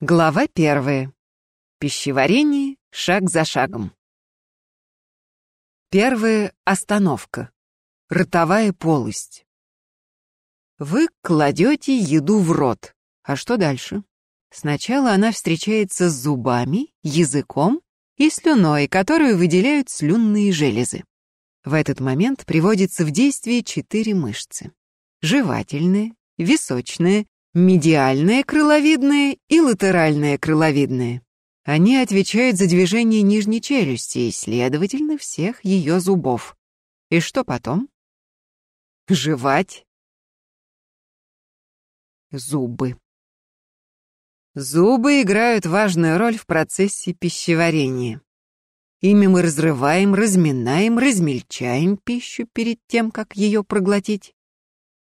Глава первая. Пищеварение шаг за шагом. Первая остановка. Ротовая полость. Вы кладете еду в рот. А что дальше? Сначала она встречается с зубами, языком и слюной, которую выделяют слюнные железы. В этот момент приводится в действие четыре мышцы. Жевательная, височная, медиальная крыловидная и латеральная крыловидная. Они отвечают за движение нижней челюсти и, следовательно, всех ее зубов. И что потом? Жевать. Зубы. Зубы играют важную роль в процессе пищеварения. Ими мы разрываем, разминаем, размельчаем пищу перед тем, как ее проглотить.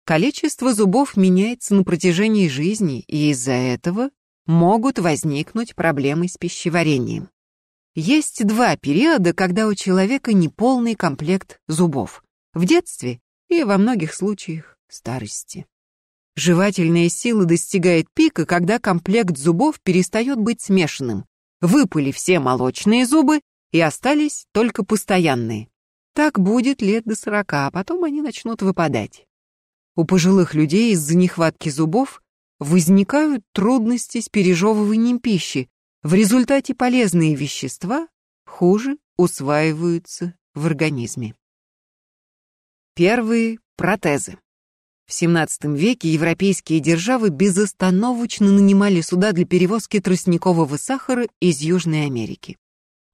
Количество зубов меняется на протяжении жизни, и из-за этого могут возникнуть проблемы с пищеварением. Есть два периода, когда у человека неполный комплект зубов. В детстве и во многих случаях старости. Жевательная сила достигает пика, когда комплект зубов перестает быть смешанным. Выпали все молочные зубы и остались только постоянные. Так будет лет до сорока, а потом они начнут выпадать. У пожилых людей из-за нехватки зубов возникают трудности с пережевыванием пищи. В результате полезные вещества хуже усваиваются в организме. Первые протезы. В XVII веке европейские державы безостановочно нанимали суда для перевозки тростникового сахара из Южной Америки.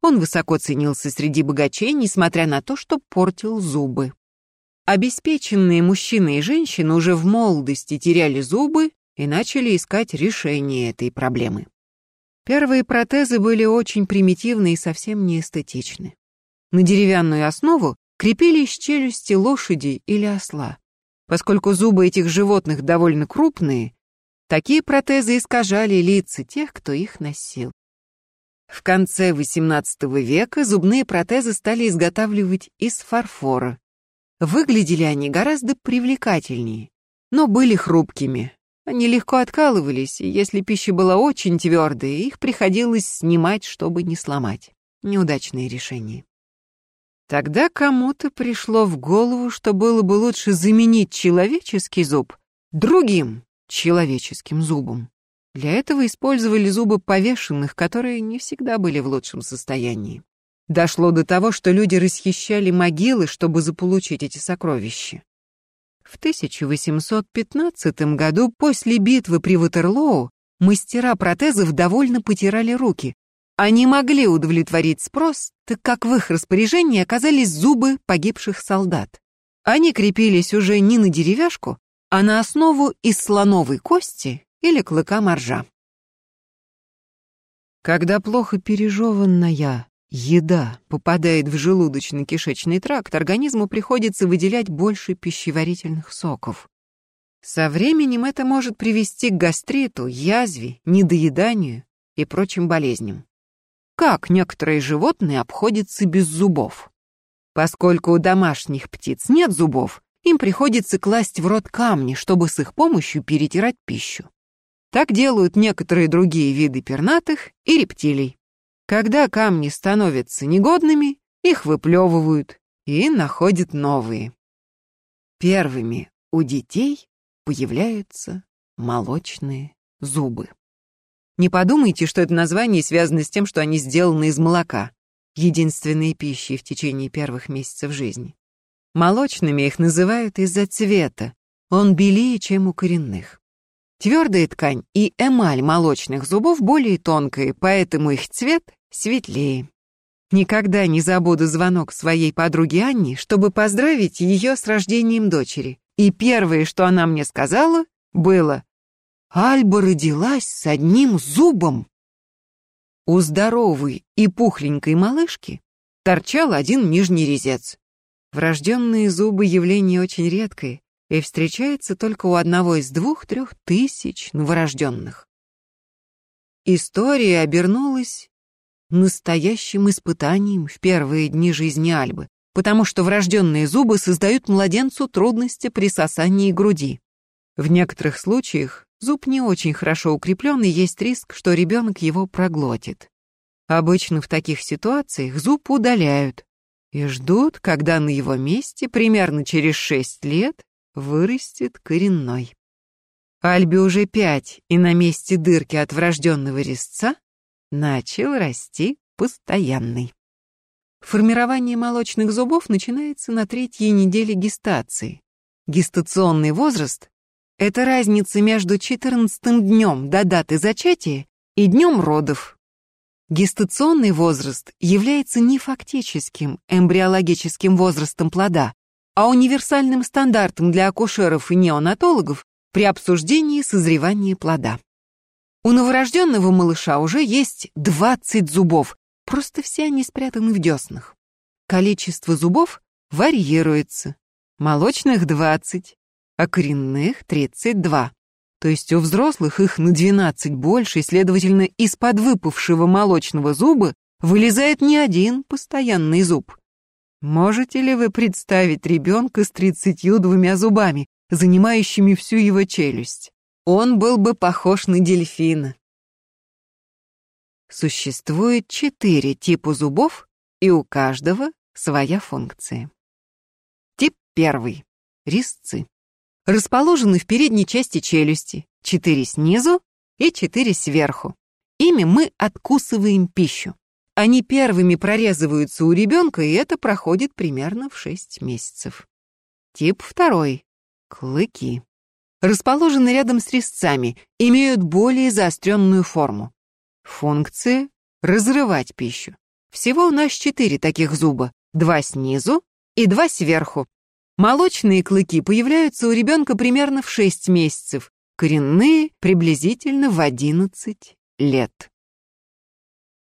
Он высоко ценился среди богачей, несмотря на то, что портил зубы. Обеспеченные мужчины и женщины уже в молодости теряли зубы и начали искать решение этой проблемы. Первые протезы были очень примитивны и совсем не эстетичны. На деревянную основу крепились челюсти лошади или осла. Поскольку зубы этих животных довольно крупные, такие протезы искажали лица тех, кто их носил. В конце XVIII века зубные протезы стали изготавливать из фарфора, Выглядели они гораздо привлекательнее, но были хрупкими. Они легко откалывались, и если пища была очень твердой, их приходилось снимать, чтобы не сломать. Неудачное решение. Тогда кому-то пришло в голову, что было бы лучше заменить человеческий зуб другим человеческим зубом. Для этого использовали зубы повешенных, которые не всегда были в лучшем состоянии. Дошло до того, что люди расхищали могилы, чтобы заполучить эти сокровища. В 1815 году, после битвы при Ватерлоу, мастера протезов довольно потирали руки. Они могли удовлетворить спрос, так как в их распоряжении оказались зубы погибших солдат. Они крепились уже не на деревяшку, а на основу из слоновой кости или клыка моржа. Когда плохо пережеванная еда попадает в желудочно-кишечный тракт, организму приходится выделять больше пищеварительных соков. Со временем это может привести к гастриту, язве, недоеданию и прочим болезням. Как некоторые животные обходятся без зубов? Поскольку у домашних птиц нет зубов, им приходится класть в рот камни, чтобы с их помощью перетирать пищу. Так делают некоторые другие виды пернатых и рептилий. Когда камни становятся негодными, их выплевывают и находят новые. Первыми у детей появляются молочные зубы. Не подумайте, что это название связано с тем, что они сделаны из молока, единственной пищей в течение первых месяцев жизни. Молочными их называют из-за цвета, он белее, чем у коренных. Твердая ткань и эмаль молочных зубов более тонкая, поэтому их цвет светлее. Никогда не забуду звонок своей подруге Анне, чтобы поздравить ее с рождением дочери. И первое, что она мне сказала, было «Альба родилась с одним зубом». У здоровой и пухленькой малышки торчал один нижний резец. Врожденные зубы явление очень редкое, и встречается только у одного из двух-трех тысяч новорожденных. История обернулась настоящим испытанием в первые дни жизни Альбы, потому что врожденные зубы создают младенцу трудности при сосании груди. В некоторых случаях Зуб не очень хорошо укреплен, и есть риск, что ребенок его проглотит. Обычно в таких ситуациях зуб удаляют и ждут, когда на его месте примерно через 6 лет вырастет коренной. Альбе уже пять, и на месте дырки от врожденного резца начал расти постоянный. Формирование молочных зубов начинается на третьей неделе гестации. Гестационный возраст — это разница между 14 днем до даты зачатия и днем родов. Гестационный возраст является не фактическим эмбриологическим возрастом плода, а универсальным стандартом для акушеров и неонатологов при обсуждении созревания плода. У новорожденного малыша уже есть 20 зубов, просто все они спрятаны в деснах. Количество зубов варьируется. Молочных 20, а коренных 32. То есть у взрослых их на 12 больше, и, следовательно, из подвыпавшего молочного зуба вылезает не один постоянный зуб. Можете ли вы представить ребенка с 32 зубами, занимающими всю его челюсть? Он был бы похож на дельфина. Существует четыре типа зубов, и у каждого своя функция. Тип первый. Резцы. Расположены в передней части челюсти, четыре снизу и четыре сверху. Ими мы откусываем пищу. Они первыми прорезываются у ребенка, и это проходит примерно в 6 месяцев. Тип второй. Клыки расположены рядом с резцами, имеют более заостренную форму. Функция — разрывать пищу. Всего у нас четыре таких зуба, два снизу и два сверху. Молочные клыки появляются у ребенка примерно в 6 месяцев, коренные — приблизительно в 11 лет.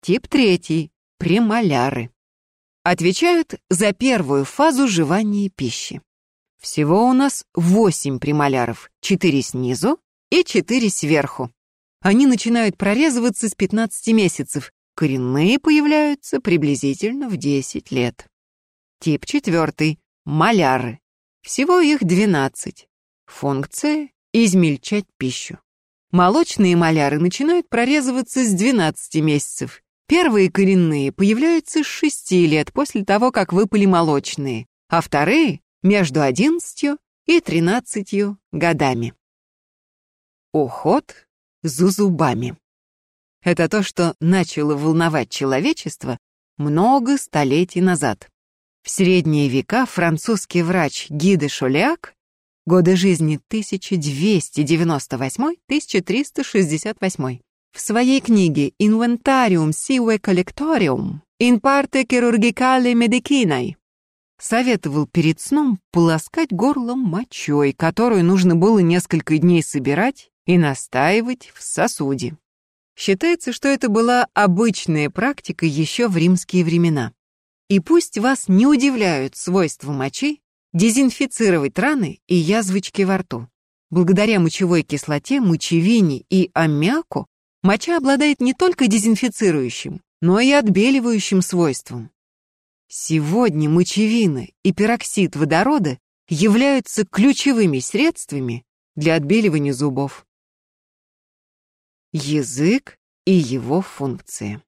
Тип третий — премоляры. Отвечают за первую фазу жевания пищи. Всего у нас восемь премоляров, четыре снизу и четыре сверху. Они начинают прорезываться с 15 месяцев, коренные появляются приблизительно в 10 лет. Тип четвертый — маляры. Всего их 12. Функция — измельчать пищу. Молочные маляры начинают прорезываться с 12 месяцев. Первые коренные появляются с 6 лет после того, как выпали молочные, а вторые между одиннадцатью и тринадцатью годами. Уход за зубами. Это то, что начало волновать человечество много столетий назад. В средние века французский врач Ги де Шоляк, годы жизни 1298-1368, в своей книге «Inventarium sive collectorium in parte chirurgicale medicinae» советовал перед сном полоскать горло мочой, которую нужно было несколько дней собирать и настаивать в сосуде. Считается, что это была обычная практика еще в римские времена. И пусть вас не удивляют свойства мочи дезинфицировать раны и язвочки во рту. Благодаря мочевой кислоте, мочевине и аммиаку моча обладает не только дезинфицирующим, но и отбеливающим свойством. Сегодня мочевина и пероксид водорода являются ключевыми средствами для отбеливания зубов. Язык и его функции.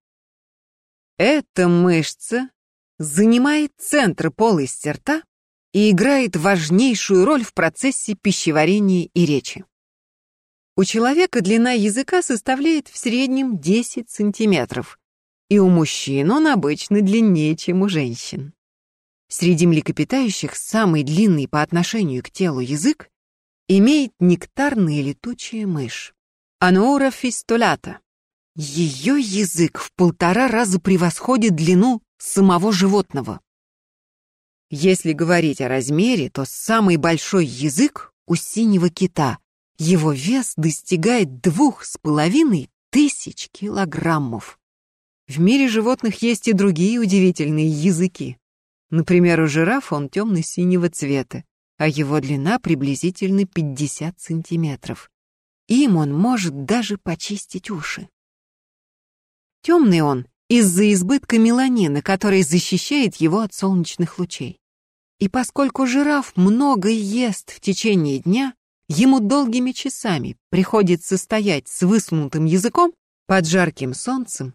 Эта мышца занимает центр полости рта и играет важнейшую роль в процессе пищеварения и речи. У человека длина языка составляет в среднем 10 сантиметров, и у мужчин он обычно длиннее, чем у женщин. Среди млекопитающих самый длинный по отношению к телу язык имеет нектарная летучая мышь. Анура фистулята. Ее язык в полтора раза превосходит длину самого животного. Если говорить о размере, то самый большой язык у синего кита. Его вес достигает двух с половиной тысяч килограммов. В мире животных есть и другие удивительные языки. Например, у жирафа он темно-синего цвета, а его длина приблизительно 50 сантиметров. Им он может даже почистить уши. Темный он из-за избытка меланина, который защищает его от солнечных лучей. И поскольку жираф много ест в течение дня, ему долгими часами приходится стоять с высунутым языком под жарким солнцем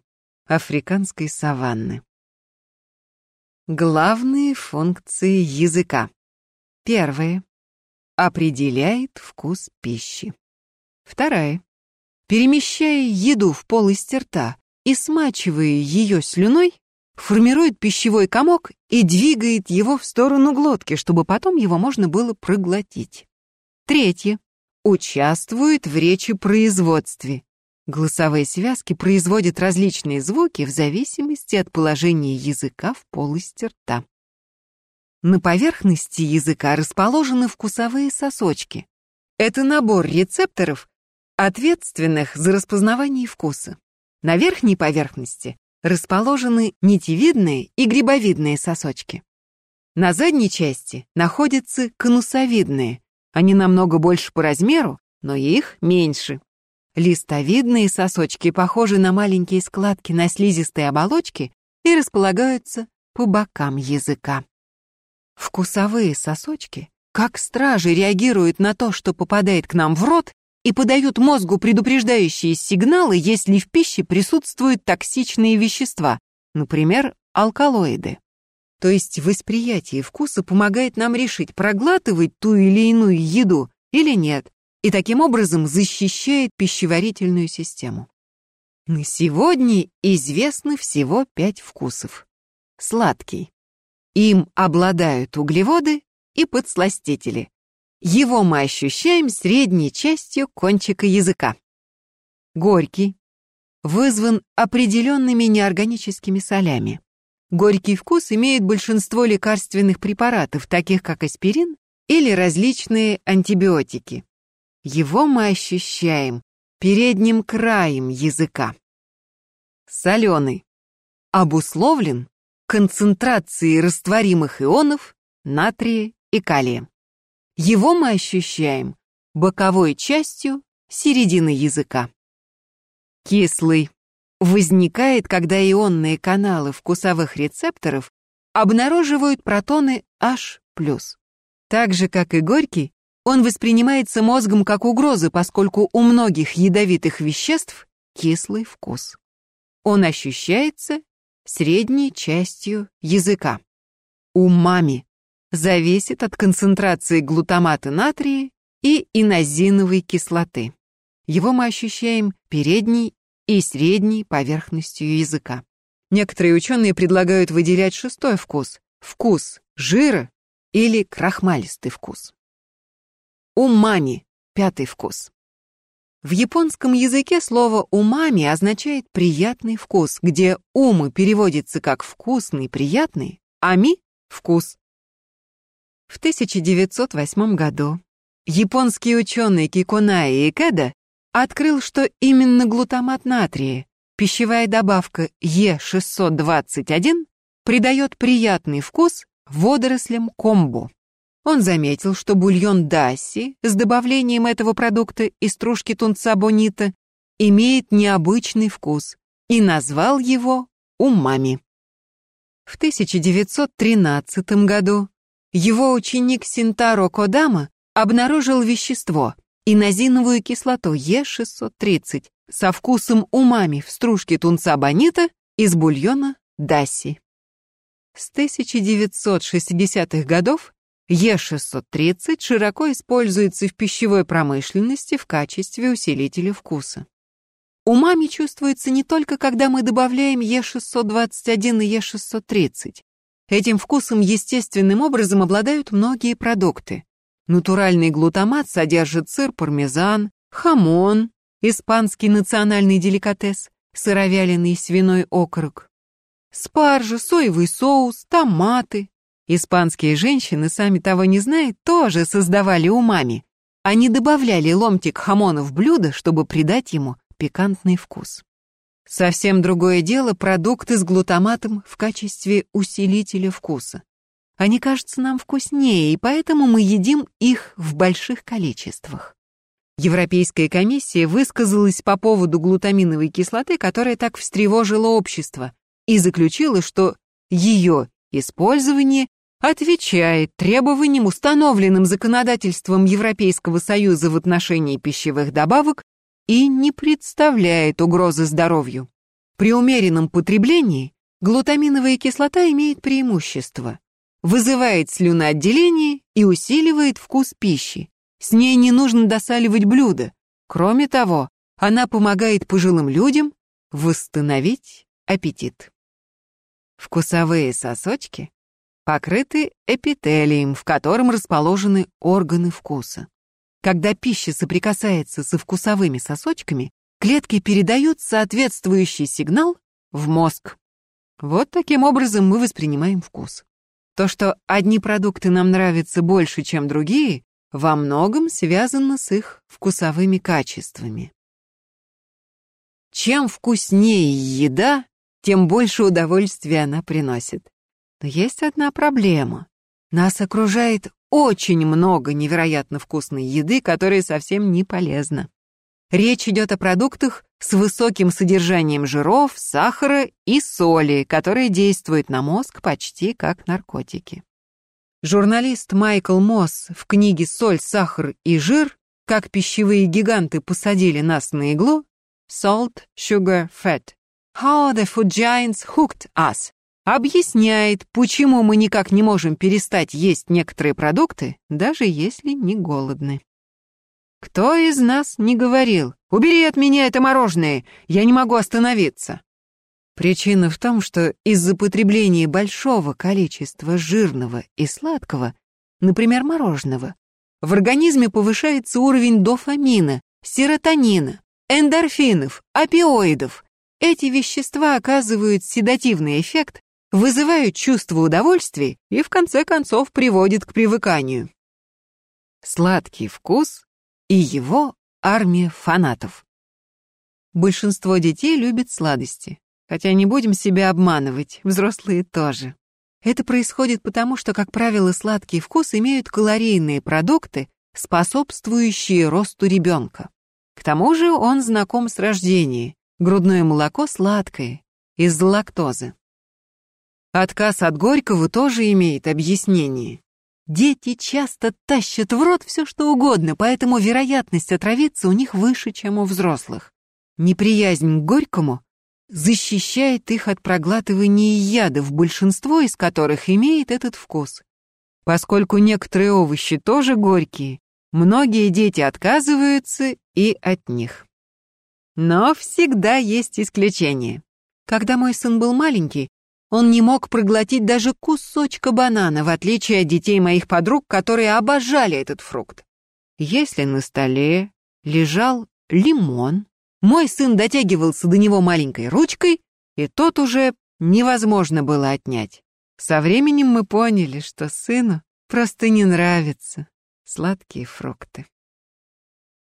африканской саванны. Главные функции языка. Первое. Определяет вкус пищи. Вторая. Перемещая еду в полость рта и смачивая ее слюной, формирует пищевой комок и двигает его в сторону глотки, чтобы потом его можно было проглотить. Третье. Участвует в речепроизводстве. Голосовые связки производят различные звуки в зависимости от положения языка в полости рта. На поверхности языка расположены вкусовые сосочки. Это набор рецепторов, ответственных за распознавание вкуса. На верхней поверхности расположены нитевидные и грибовидные сосочки. На задней части находятся конусовидные. Они намного больше по размеру, но их меньше. Листовидные сосочки похожи на маленькие складки на слизистой оболочке и располагаются по бокам языка. Вкусовые сосочки, как стражи, реагируют на то, что попадает к нам в рот, и подают мозгу предупреждающие сигналы, если в пище присутствуют токсичные вещества, например, алкалоиды. То есть восприятие вкуса помогает нам решить, проглатывать ту или иную еду или нет, и таким образом защищает пищеварительную систему. На сегодня известны всего пять вкусов. Сладкий. Им обладают углеводы и подсластители. Его мы ощущаем средней частью кончика языка. Горький. Вызван определенными неорганическими солями. Горький вкус имеет большинство лекарственных препаратов, таких как аспирин или различные антибиотики. Его мы ощущаем передним краем языка. Соленый. Обусловлен концентрацией растворимых ионов натрия и калия. Его мы ощущаем боковой частью середины языка. Кислый возникает, когда ионные каналы вкусовых рецепторов обнаруживают протоны H+. Так же, как и горький, он воспринимается мозгом как угроза, поскольку у многих ядовитых веществ кислый вкус. Он ощущается средней частью языка. Умами зависит от концентрации глутамата натрия и инозиновой кислоты. Его мы ощущаем передней и средней поверхностью языка. Некоторые ученые предлагают выделять шестой вкус – вкус жира или крахмалистый вкус. Умами – пятый вкус. В японском языке слово «умами» означает «приятный вкус», где «умы» переводится как «вкусный», «приятный», а «ми» — «вкус». В 1908 году японский ученый Кикунаи Икеда открыл, что именно глутамат натрия, пищевая добавка Е621, придает приятный вкус водорослям комбу. Он заметил, что бульон даси с добавлением этого продукта из стружки тунца бонита имеет необычный вкус и назвал его умами. В 1913 году его ученик Синтаро Кодама обнаружил вещество, инозиновую кислоту Е630 со вкусом умами в стружке тунца бонита из бульона даси. С 1960-х годов Е630 широко используется в пищевой промышленности в качестве усилителя вкуса. Умами чувствуется не только когда мы добавляем Е621 и Е630. Этим вкусом естественным образом обладают многие продукты. Натуральный глутамат содержит сыр пармезан, хамон, испанский национальный деликатес, сыровяленый свиной окорок, спаржа, соевый соус, томаты. Испанские женщины, сами того не зная, тоже создавали умами. Они добавляли ломтик хамона в блюдо, чтобы придать ему пикантный вкус. Совсем другое дело продукты с глутаматом в качестве усилителя вкуса. Они кажутся нам вкуснее, и поэтому мы едим их в больших количествах. Европейская комиссия высказалась по поводу глутаминовой кислоты, которая так встревожила общество, и заключила, что ее использование отвечает требованиям, установленным законодательством Европейского Союза в отношении пищевых добавок и не представляет угрозы здоровью. При умеренном потреблении глутаминовая кислота имеет преимущество. Вызывает слюноотделение и усиливает вкус пищи. С ней не нужно досаливать блюда. Кроме того, она помогает пожилым людям восстановить аппетит. Вкусовые сосочки покрыты эпителием, в котором расположены органы вкуса. Когда пища соприкасается со вкусовыми сосочками, клетки передают соответствующий сигнал в мозг. Вот таким образом мы воспринимаем вкус. То, что одни продукты нам нравятся больше, чем другие, во многом связано с их вкусовыми качествами. Чем вкуснее еда, тем больше удовольствия она приносит. Но есть одна проблема. Нас окружает очень много невероятно вкусной еды, которая совсем не полезна. Речь идет о продуктах с высоким содержанием жиров, сахара и соли, которые действуют на мозг почти как наркотики. Журналист Майкл Мосс в книге «Соль, сахар и жир. Как пищевые гиганты посадили нас на иглу» Salt, Sugar, Fat. How the Food Giants Hooked Us объясняет, почему мы никак не можем перестать есть некоторые продукты, даже если не голодны. Кто из нас не говорил «Убери от меня это мороженое, я не могу остановиться»? Причина в том, что из-за потребления большого количества жирного и сладкого, например, мороженого, в организме повышается уровень дофамина, серотонина, эндорфинов, опиоидов. Эти вещества оказывают седативный эффект, вызывают чувство удовольствия и в конце концов приводят к привыканию. Сладкий вкус и его армия фанатов. Большинство детей любят сладости, хотя не будем себя обманывать, взрослые тоже. Это происходит потому, что, как правило, сладкий вкус имеют калорийные продукты, способствующие росту ребенка. К тому же он знаком с рождения. Грудное молоко сладкое, из-за лактозы. Отказ от горького тоже имеет объяснение. Дети часто тащат в рот все, что угодно, поэтому вероятность отравиться у них выше, чем у взрослых. Неприязнь к горькому защищает их от проглатывания ядов, большинство из которых имеет этот вкус. Поскольку некоторые овощи тоже горькие, Многие дети отказываются и от них. Но всегда есть исключения. Когда мой сын был маленький, он не мог проглотить даже кусочка банана, в отличие от детей моих подруг, которые обожали этот фрукт. Если на столе лежал лимон, мой сын дотягивался до него маленькой ручкой, и тот уже невозможно было отнять. Со временем мы поняли, что сыну просто не нравится сладкие фрукты.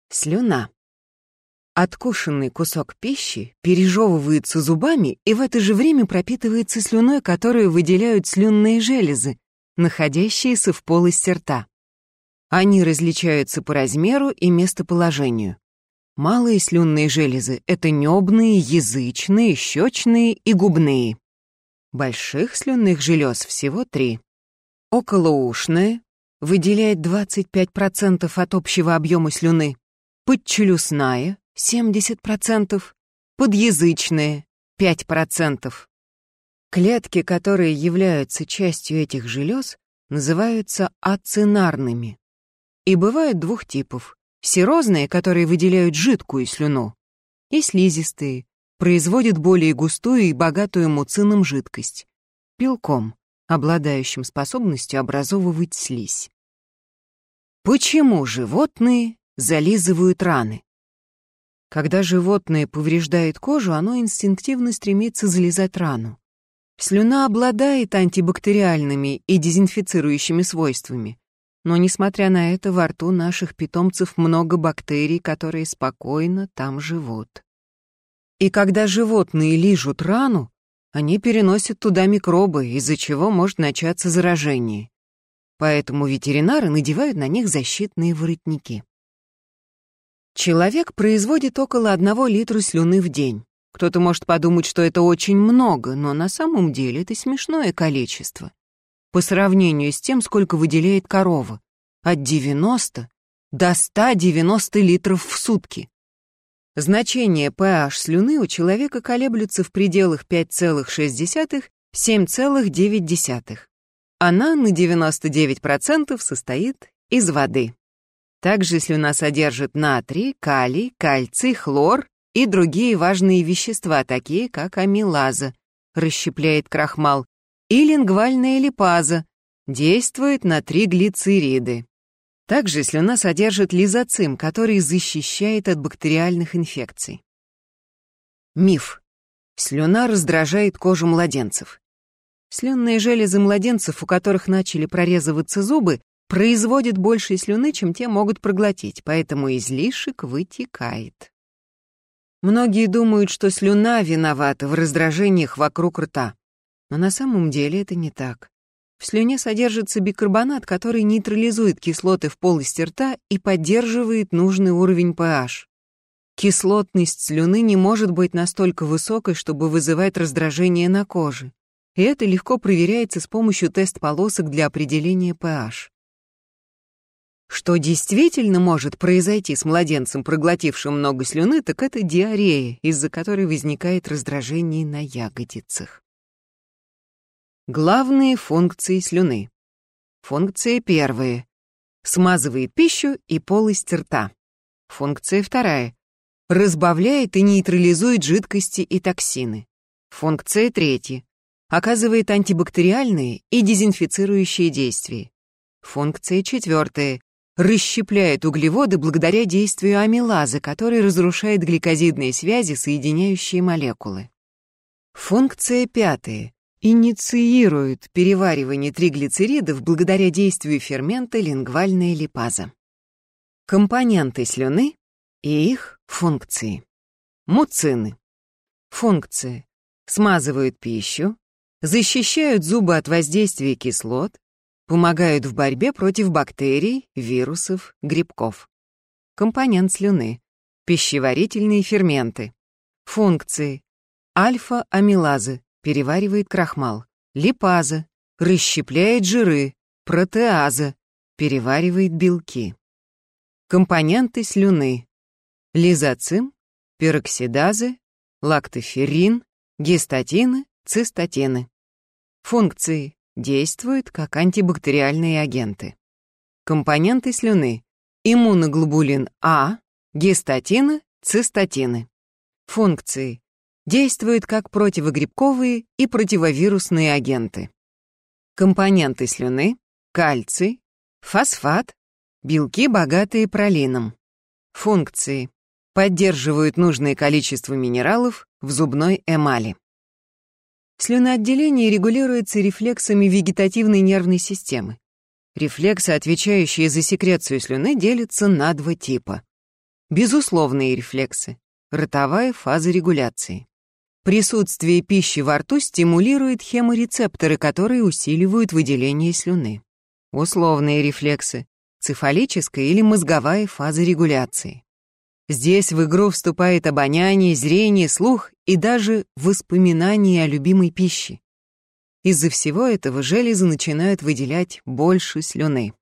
Слюна. Откушенный кусок пищи пережевывается зубами и в это же время пропитывается слюной, которую выделяют слюнные железы, находящиеся в полости рта. Они различаются по размеру и местоположению. Малые слюнные железы — это небные, язычные, щечные и губные. Больших слюнных желез всего три. Околоушная, выделяет 25% от общего объема слюны, подчелюстная — 70%, подъязычная — 5%. Клетки, которые являются частью этих желез, называются ацинарными. И бывают двух типов. Серозные, которые выделяют жидкую слюну, и слизистые, производят более густую и богатую муцином жидкость, белком, обладающим способностью образовывать слизь. Почему животные зализывают раны? Когда животное повреждает кожу, оно инстинктивно стремится залезать рану. Слюна обладает антибактериальными и дезинфицирующими свойствами. Но, несмотря на это, во рту наших питомцев много бактерий, которые спокойно там живут. И когда животные лижут рану, они переносят туда микробы, из-за чего может начаться заражение. Поэтому ветеринары надевают на них защитные воротники. Человек производит около одного литра слюны в день. Кто-то может подумать, что это очень много, но на самом деле это смешное количество. по сравнению с тем, сколько выделяет корова. От 90 до 190 литров в сутки. Значение pH слюны у человека колеблется в пределах 5,6-7,9. Она на 99% состоит из воды. Также слюна содержит натрий, калий, кальций, хлор и другие важные вещества, такие как амилаза, расщепляет крахмал, и лингвальная липаза, действует на триглицериды. Также слюна содержит лизоцим, который защищает от бактериальных инфекций. Миф. Слюна раздражает кожу младенцев. Слюнные железы младенцев, у которых начали прорезываться зубы, производят больше слюны, чем те могут проглотить, поэтому излишек вытекает. Многие думают, что слюна виновата в раздражениях вокруг рта. Но на самом деле это не так. В слюне содержится бикарбонат, который нейтрализует кислоты в полости рта и поддерживает нужный уровень pH. Кислотность слюны не может быть настолько высокой, чтобы вызывать раздражение на коже. И это легко проверяется с помощью тест-полосок для определения pH. Что действительно может произойти с младенцем, проглотившим много слюны, так это диарея, из-за которой возникает раздражение на ягодицах. Главные функции слюны. Функция первая. Смазывает пищу и полость рта. Функция вторая. Разбавляет и нейтрализует жидкости и токсины. Функция третья. Оказывает антибактериальные и дезинфицирующие действия. Функция четвертая. Расщепляет углеводы благодаря действию амилазы, который разрушает гликозидные связи, соединяющие молекулы. Функция пятая инициирует переваривание триглицеридов благодаря действию фермента лингвальная липаза. Компоненты слюны и их функции. Муцины. Функции. Смазывают пищу, защищают зубы от воздействия кислот, помогают в борьбе против бактерий, вирусов, грибков. Компонент слюны. Пищеварительные ферменты. Функции. Альфа-амилазы, переваривает крахмал, липаза, расщепляет жиры, протеаза, переваривает белки. Компоненты слюны. Лизоцим, пероксидазы, лактоферрин, гистатины, цистатины. Функции. Действуют как антибактериальные агенты. Компоненты слюны. Иммуноглобулин А, гистатины, цистатины. Функции действуют как противогрибковые и противовирусные агенты. Компоненты слюны – кальций, фосфат, белки, богатые пролином. Функции – поддерживают нужное количество минералов в зубной эмали. Слюноотделение регулируется рефлексами вегетативной нервной системы. Рефлексы, отвечающие за секрецию слюны, делятся на два типа. Безусловные рефлексы – ротовая фаза регуляции. Присутствие пищи во рту стимулирует хеморецепторы, которые усиливают выделение слюны. Условные рефлексы – цефалическая или мозговая фаза регуляции. Здесь в игру вступает обоняние, зрение, слух и даже воспоминания о любимой пище. Из-за всего этого железы начинают выделять больше слюны.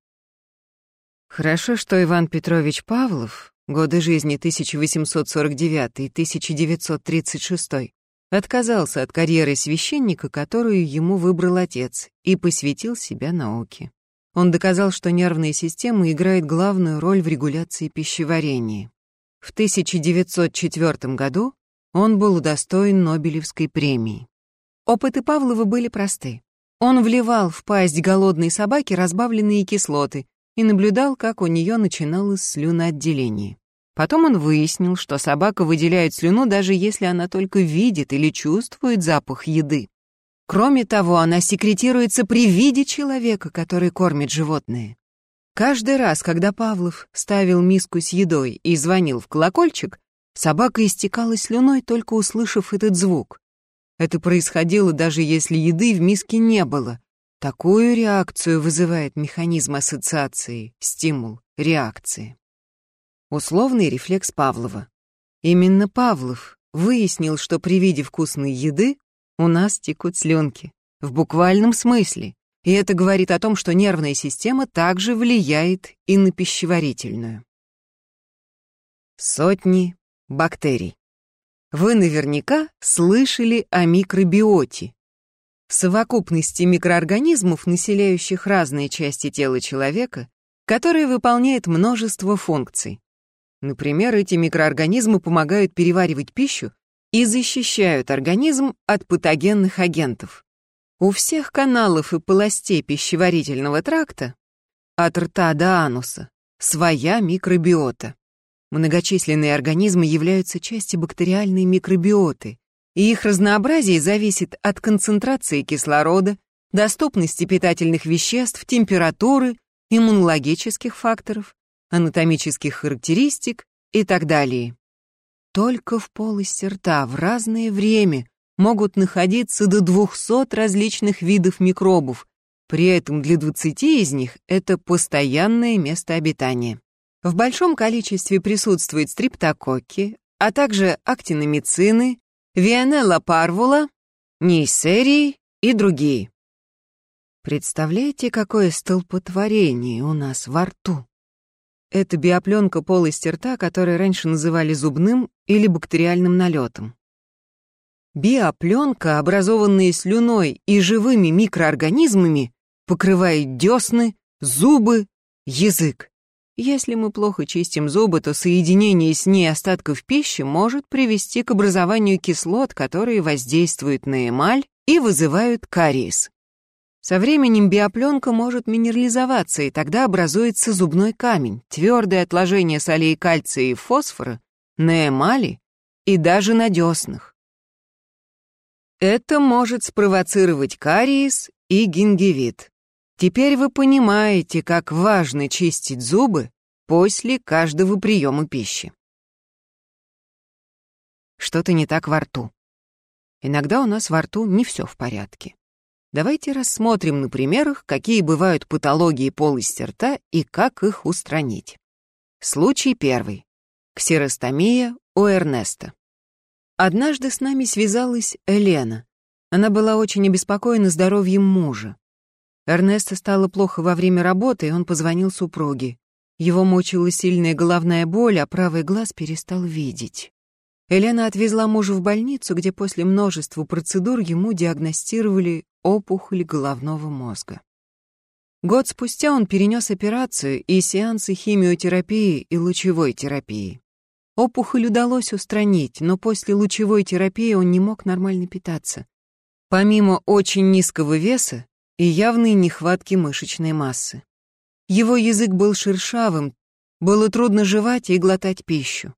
Хорошо, что Иван Петрович Павлов, годы жизни 1849-1936, Отказался от карьеры священника, которую ему выбрал отец, и посвятил себя науке. Он доказал, что нервная система играет главную роль в регуляции пищеварения. В 1904 году он был удостоен Нобелевской премии. Опыты Павлова были просты. Он вливал в пасть голодной собаки разбавленные кислоты и наблюдал, как у нее начиналось слюноотделение. Потом он выяснил, что собака выделяет слюну, даже если она только видит или чувствует запах еды. Кроме того, она секретируется при виде человека, который кормит животное. Каждый раз, когда Павлов ставил миску с едой и звонил в колокольчик, собака истекала слюной, только услышав этот звук. Это происходило даже если еды в миске не было. Такую реакцию вызывает механизм ассоциации, стимул, реакции. Условный рефлекс Павлова. Именно Павлов выяснил, что при виде вкусной еды у нас текут слюнки. В буквальном смысле. И это говорит о том, что нервная система также влияет и на пищеварительную. Сотни бактерий. Вы наверняка слышали о микробиоте, совокупности микроорганизмов, населяющих разные части тела человека, которая выполняет множество функций. Например, эти микроорганизмы помогают переваривать пищу и защищают организм от патогенных агентов. У всех каналов и полостей пищеварительного тракта, от рта до ануса, своя микробиота. Многочисленные организмы являются частью бактериальной микробиоты, и их разнообразие зависит от концентрации кислорода, доступности питательных веществ, температуры, иммунологических факторов, анатомических характеристик и так далее. Только в полости рта в разное время могут находиться до 200 различных видов микробов, при этом для 20 из них это постоянное место обитания. В большом количестве присутствуют стриптококки, а также актиномицины, Вианелла парвула, Нейсерии и другие. Представляете, какое столпотворение у нас во рту? Это биопленка полости рта, которую раньше называли зубным или бактериальным налетом. Биопленка, образованная слюной и живыми микроорганизмами, покрывает десны, зубы, язык. Если мы плохо чистим зубы, то соединение с ней остатков пищи может привести к образованию кислот, которые воздействуют на эмаль и вызывают кариес. Со временем биопленка может минерализоваться, и тогда образуется зубной камень, твердое отложение солей кальция и фосфора на эмали и даже на деснах. Это может спровоцировать кариес и гингивит. Теперь вы понимаете, как важно чистить зубы после каждого приема пищи. Что-то не так во рту. Иногда у нас во рту не все в порядке. Давайте рассмотрим на примерах, какие бывают патологии полости рта и как их устранить. Случай первый. Ксеростомия у Эрнеста. Однажды с нами связалась Елена. Она была очень обеспокоена здоровьем мужа. Эрнеста стало плохо во время работы, и он позвонил супруге. Его мучила сильная головная боль, а правый глаз перестал видеть. Елена отвезла мужа в больницу, где после множества процедур ему диагностировали опухоль головного мозга. Год спустя он перенес операцию и сеансы химиотерапии и лучевой терапии. Опухоль удалось устранить, но после лучевой терапии он не мог нормально питаться. Помимо очень низкого веса, и явной нехватки мышечной массы. Его язык был шершавым, было трудно жевать и глотать пищу.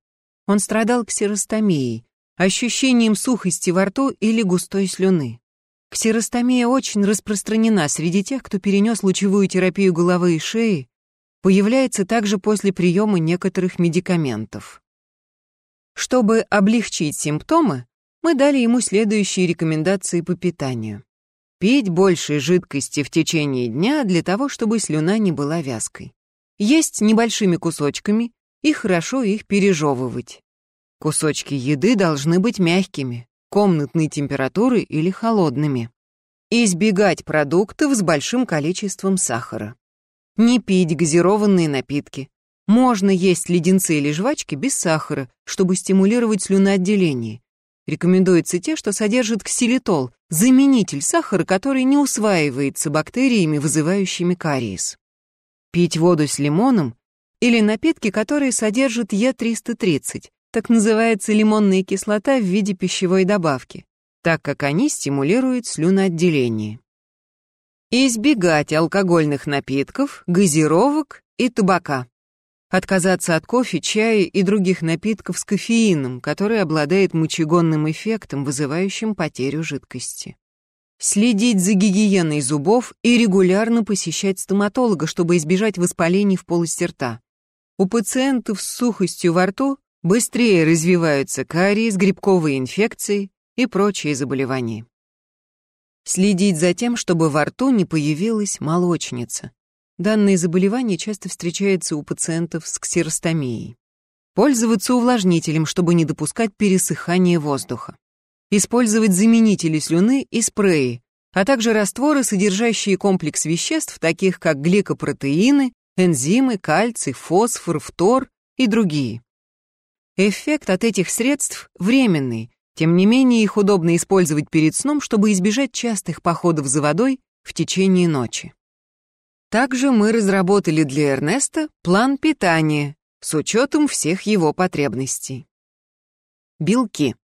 Он страдал ксеростомией, ощущением сухости во рту или густой слюны. Ксеростомия очень распространена среди тех, кто перенес лучевую терапию головы и шеи, появляется также после приема некоторых медикаментов. Чтобы облегчить симптомы, мы дали ему следующие рекомендации по питанию. Пить больше жидкости в течение дня для того, чтобы слюна не была вязкой. Есть небольшими кусочками и хорошо их пережевывать. Кусочки еды должны быть мягкими, комнатной температуры или холодными. Избегать продуктов с большим количеством сахара. Не пить газированные напитки. Можно есть леденцы или жвачки без сахара, чтобы стимулировать слюноотделение. Рекомендуются те, что содержат ксилитол, заменитель сахара, который не усваивается бактериями, вызывающими кариес. Пить воду с лимоном или напитки, которые содержат Е330, так называется лимонная кислота в виде пищевой добавки, так как они стимулируют слюноотделение. Избегать алкогольных напитков, газировок и табака. Отказаться от кофе, чая и других напитков с кофеином, который обладает мочегонным эффектом, вызывающим потерю жидкости. Следить за гигиеной зубов и регулярно посещать стоматолога, чтобы избежать воспалений в полости рта. У пациентов с сухостью во рту быстрее развиваются кариес, грибковые инфекции и прочие заболевания. Следить за тем, чтобы во рту не появилась молочница. Данное заболевание часто встречается у пациентов с ксеростомией. Пользоваться увлажнителем, чтобы не допускать пересыхания воздуха. Использовать заменители слюны и спреи, а также растворы, содержащие комплекс веществ, таких как гликопротеины, энзимы, кальций, фосфор, фтор и другие. Эффект от этих средств временный, тем не менее их удобно использовать перед сном, чтобы избежать частых походов за водой в течение ночи. Также мы разработали для Эрнеста план питания с учетом всех его потребностей. Белки.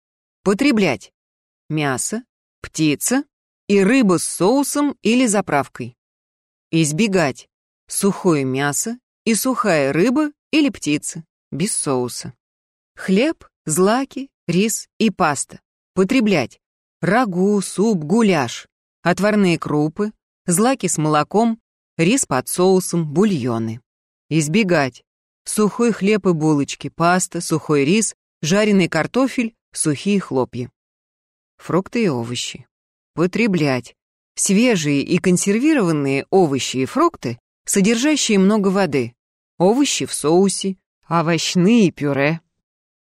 Потреблять. Мясо, птица и рыба с соусом или заправкой. Избегать. Сухое мясо и сухая рыба или птица, без соуса. Хлеб, злаки, рис и паста. Потреблять. Рагу, суп, гуляш. Отварные крупы, злаки с молоком, рис под соусом, бульоны. Избегать. Сухой хлеб и булочки, паста, сухой рис, жареный картофель, сухие хлопья. Фрукты и овощи. Потреблять. Свежие и консервированные овощи и фрукты, содержащие много воды. Овощи в соусе, овощные пюре.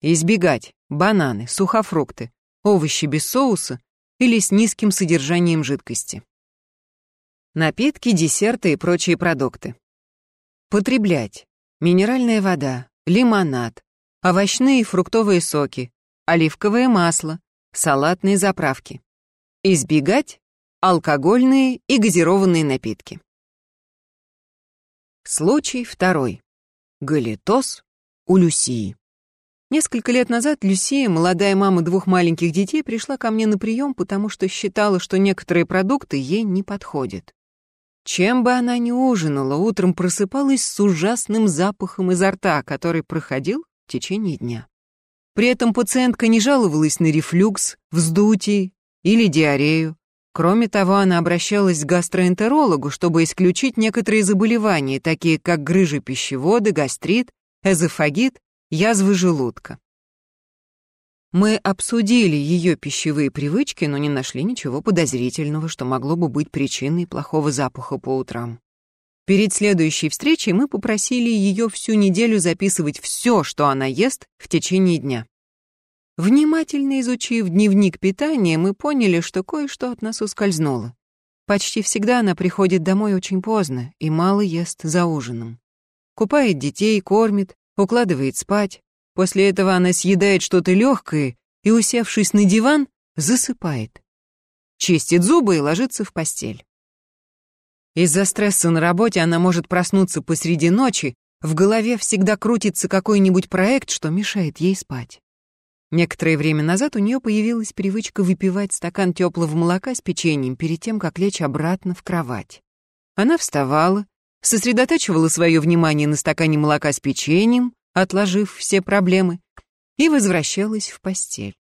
Избегать. Бананы, сухофрукты, овощи без соуса или с низким содержанием жидкости напитки, десерты и прочие продукты. Потреблять минеральная вода, лимонад, овощные и фруктовые соки, оливковое масло, салатные заправки. Избегать алкогольные и газированные напитки. Случай второй. Галитоз у Люсии. Несколько лет назад Люсия, молодая мама двух маленьких детей, пришла ко мне на прием, потому что считала, что некоторые продукты ей не подходят. Чем бы она ни ужинала, утром просыпалась с ужасным запахом изо рта, который проходил в течение дня. При этом пациентка не жаловалась на рефлюкс, вздутие или диарею. Кроме того, она обращалась к гастроэнтерологу, чтобы исключить некоторые заболевания, такие как грыжа пищевода, гастрит, эзофагит, язвы желудка. Мы обсудили ее пищевые привычки, но не нашли ничего подозрительного, что могло бы быть причиной плохого запаха по утрам. Перед следующей встречей мы попросили ее всю неделю записывать все, что она ест в течение дня. Внимательно изучив дневник питания, мы поняли, что кое-что от нас ускользнуло. Почти всегда она приходит домой очень поздно и мало ест за ужином. Купает детей, кормит, укладывает спать, После этого она съедает что-то легкое и, усевшись на диван, засыпает. Чистит зубы и ложится в постель. Из-за стресса на работе она может проснуться посреди ночи, в голове всегда крутится какой-нибудь проект, что мешает ей спать. Некоторое время назад у нее появилась привычка выпивать стакан теплого молока с печеньем перед тем, как лечь обратно в кровать. Она вставала, сосредотачивала свое внимание на стакане молока с печеньем, отложив все проблемы, и возвращалась в постель.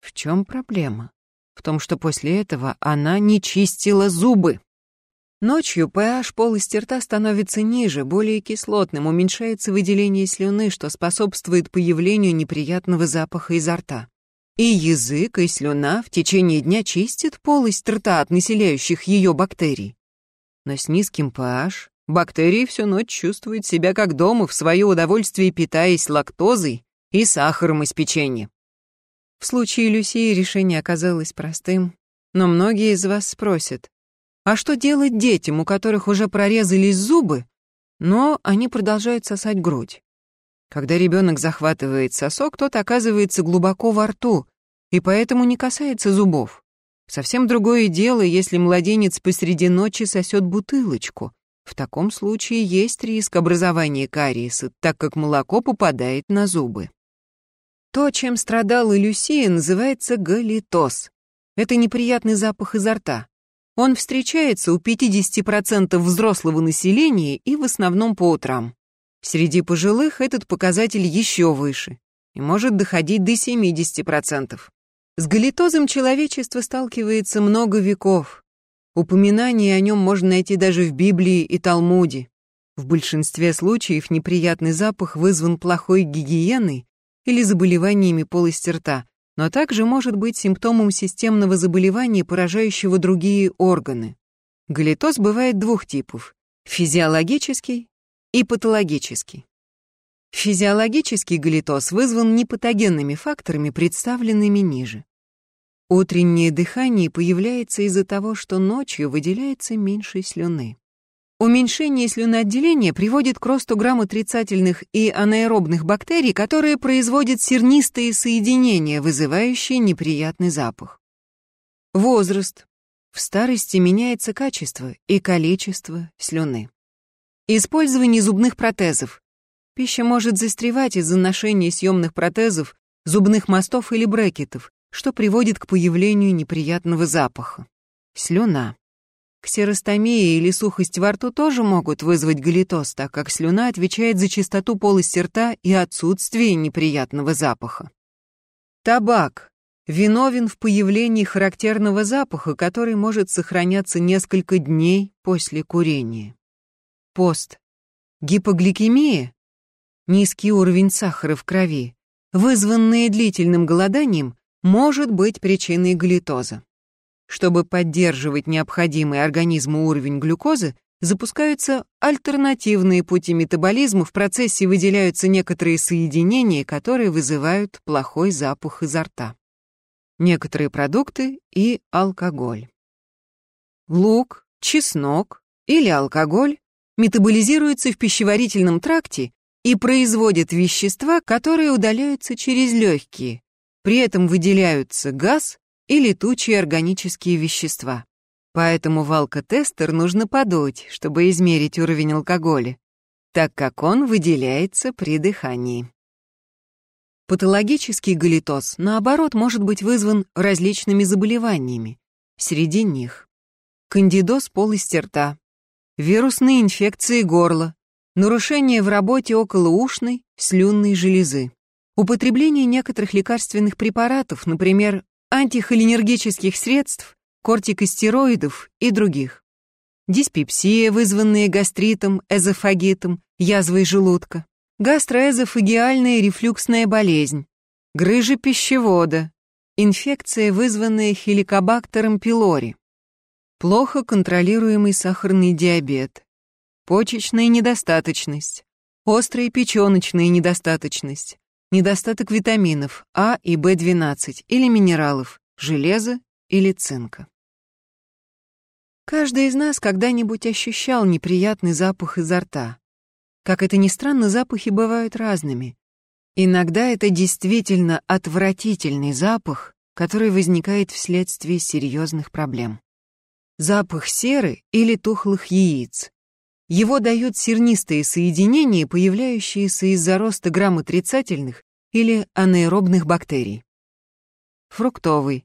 В чем проблема? В том, что после этого она не чистила зубы. Ночью pH полости рта становится ниже, более кислотным, уменьшается выделение слюны, что способствует появлению неприятного запаха изо рта. И язык, и слюна в течение дня чистят полость рта от населяющих ее бактерий. Но с низким pH Бактерии всю ночь чувствуют себя как дома, в свое удовольствие питаясь лактозой и сахаром из печенья. В случае Люсии решение оказалось простым, но многие из вас спросят, а что делать детям, у которых уже прорезались зубы, но они продолжают сосать грудь? Когда ребенок захватывает сосок, тот оказывается глубоко во рту и поэтому не касается зубов. Совсем другое дело, если младенец посреди ночи сосет бутылочку, в таком случае есть риск образования кариеса, так как молоко попадает на зубы. То, чем страдала Люсия, называется галитоз. Это неприятный запах изо рта. Он встречается у 50% взрослого населения и в основном по утрам. Среди пожилых этот показатель еще выше и может доходить до 70%. С галитозом человечество сталкивается много веков, Упоминание о нем можно найти даже в Библии и Талмуде. В большинстве случаев неприятный запах вызван плохой гигиеной или заболеваниями полости рта, но также может быть симптомом системного заболевания, поражающего другие органы. Галитоз бывает двух типов – физиологический и патологический. Физиологический галитоз вызван непатогенными факторами, представленными ниже. Утреннее дыхание появляется из-за того, что ночью выделяется меньше слюны. Уменьшение слюноотделения приводит к росту грамотрицательных и анаэробных бактерий, которые производят сернистые соединения, вызывающие неприятный запах. Возраст. В старости меняется качество и количество слюны. Использование зубных протезов. Пища может застревать из-за ношения съемных протезов, зубных мостов или брекетов, что приводит к появлению неприятного запаха. Слюна. Ксеростомия или сухость во рту тоже могут вызвать галитоз, так как слюна отвечает за чистоту полости рта и отсутствие неприятного запаха. Табак виновен в появлении характерного запаха, который может сохраняться несколько дней после курения. Пост. Гипогликемия, низкий уровень сахара в крови, вызванные длительным голоданием, может быть причиной галитоза. Чтобы поддерживать необходимый организму уровень глюкозы, запускаются альтернативные пути метаболизма, в процессе выделяются некоторые соединения, которые вызывают плохой запах изо рта. Некоторые продукты и алкоголь. Лук, чеснок или алкоголь метаболизируются в пищеварительном тракте и производят вещества, которые удаляются через легкие, при этом выделяются газ и летучие органические вещества. Поэтому в алкотестер нужно подуть, чтобы измерить уровень алкоголя, так как он выделяется при дыхании. Патологический галитоз, наоборот, может быть вызван различными заболеваниями. Среди них кандидоз полости рта, вирусные инфекции горла, нарушение в работе околоушной, слюнной железы. Употребление некоторых лекарственных препаратов, например, антихолинергических средств, кортикостероидов и других. Диспепсия, вызванная гастритом, эзофагитом, язвой желудка. Гастроэзофагиальная рефлюксная болезнь. Грыжа пищевода. Инфекция, вызванная хеликобактером пилори. Плохо контролируемый сахарный диабет. Почечная недостаточность. Острая печёночная недостаточность недостаток витаминов А и В12 или минералов, железа или цинка. Каждый из нас когда-нибудь ощущал неприятный запах изо рта. Как это ни странно, запахи бывают разными. Иногда это действительно отвратительный запах, который возникает вследствие серьезных проблем. Запах серы или тухлых яиц. Его дают сернистые соединения, появляющиеся из-за роста грамм отрицательных или анаэробных бактерий. Фруктовый.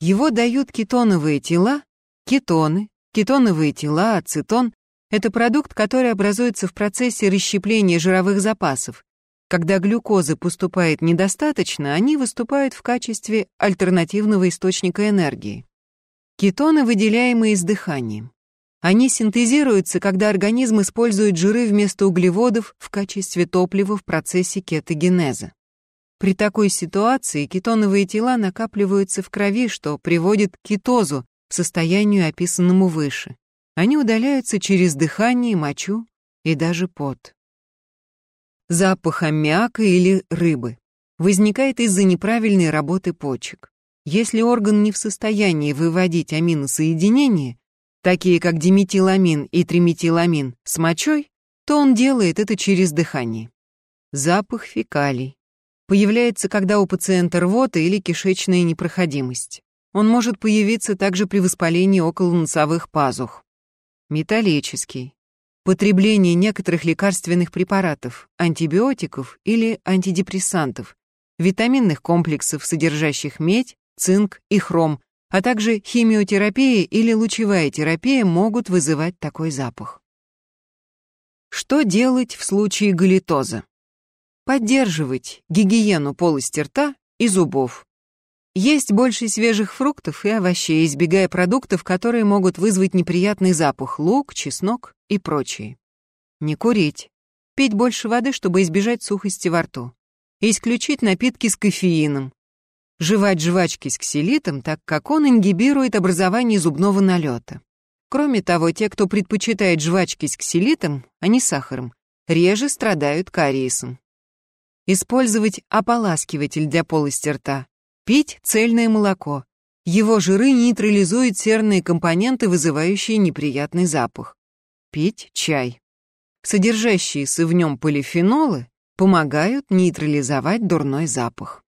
Его дают кетоновые тела, кетоны, кетоновые тела, ацетон — это продукт, который образуется в процессе расщепления жировых запасов. Когда глюкозы поступает недостаточно, они выступают в качестве альтернативного источника энергии. Кетоны, выделяемые с дыханием. Они синтезируются, когда организм использует жиры вместо углеводов в качестве топлива в процессе кетогенеза. При такой ситуации кетоновые тела накапливаются в крови, что приводит к кетозу, состоянию, описанному выше. Они удаляются через дыхание, мочу и даже пот. Запах аммиака или рыбы возникает из-за неправильной работы почек. Если орган не в состоянии выводить аминосоединения, такие как диметиламин и триметиламин, с мочой, то он делает это через дыхание. Запах фекалий. Появляется, когда у пациента рвота или кишечная непроходимость. Он может появиться также при воспалении околоносовых пазух. Металлический. Потребление некоторых лекарственных препаратов, антибиотиков или антидепрессантов, витаминных комплексов, содержащих медь, цинк и хром, а также химиотерапия или лучевая терапия могут вызывать такой запах. Что делать в случае галитоза? Поддерживать гигиену полости рта и зубов. Есть больше свежих фруктов и овощей, избегая продуктов, которые могут вызвать неприятный запах, лук, чеснок и прочие. Не курить. Пить больше воды, чтобы избежать сухости во рту. Исключить напитки с кофеином, жевать жвачки с ксилитом, так как он ингибирует образование зубного налета. Кроме того, те, кто предпочитает жвачки с ксилитом, а не сахаром, реже страдают кариесом. Использовать ополаскиватель для полости рта. Пить цельное молоко. Его жиры нейтрализуют серные компоненты, вызывающие неприятный запах. Пить чай. Содержащиеся в нем полифенолы помогают нейтрализовать дурной запах.